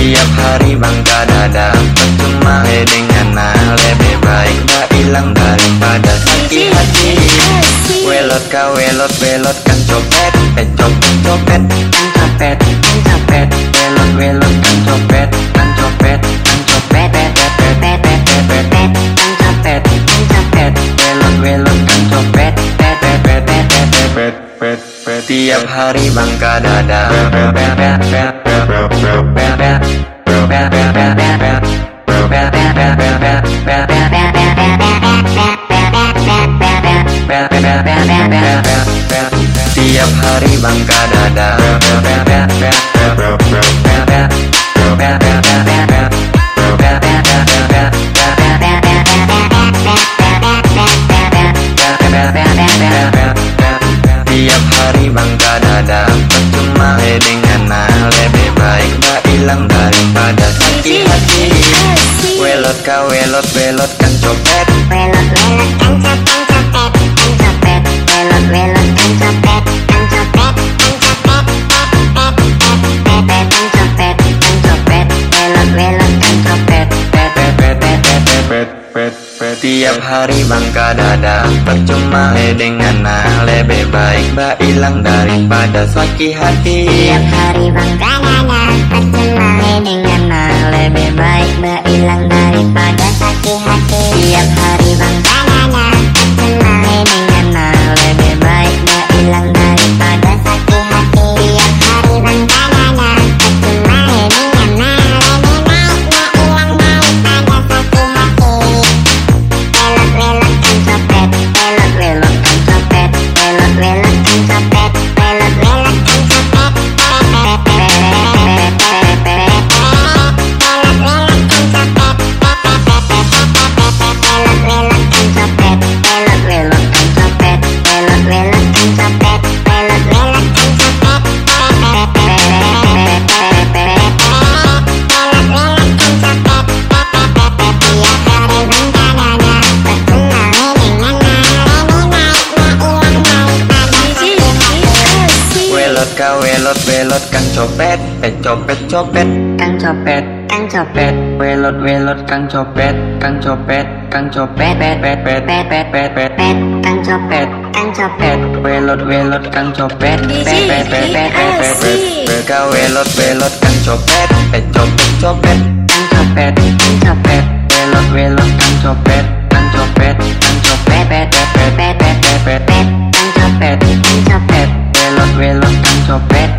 Tiap hari bangka dada Percuma dengan lebih baik Tak hilang daripada sakit hati. Welot ka welot welot kan copet Pet copet copet kan copet kan copet. Welot welot kan copet kan copet kan copet Pet pet pet pet pet pet pet pet kan copet kan copet. Welot welot kan copet Pet pet pet pet pet pet pet pet. Setiap hari bangka dada Pet. Tiap hari bangka dada. Welot kan copet. Welot welot kan copet copet kan copet Welot welot kan copet kan copet kan copet pet pet pet kan copet kan copet Welot welot kan copet pet pet pet pet pet pet pet pet Tiap hari bangga dada Percuma dengan nah Lebih baik gak hilang daripada sakit hati. Tiap hari bangga dada Percuma อเป็ดเป็ดจอบเป็ดจอบเป็ดกังจอบเป็ดกังจอบเป็ดเวรถเวรถกังจอบเป็ดกังจอบเป็ดกังจอบเป็ดเป็ดเป็ดเป็ดเป็ดเป็ดเป็ดเป็ดกังจอบเป็ดกังจอบเป็ดเวรถเวรถกังจอบเป็ดเป็ดเป็ดเป็ดเป็ดเป็ดเป็ดเป็ดเป็ดก็เวรถเวรถกังจอเป็ดเป็ดจอบเป็ดจอบเป็ดกังจอบเป็ดกังจอบเป็ดเวรถเวรถกังจอบเป็ดกังจอบเป็ดกังจอเป็ดเป็ดเป็ดเป็ดเป็ดเป็ดเป็ดเป็ดกังจอบเป็ดกังจอบเป็ดเวรถเวรถกังจอบเป็ด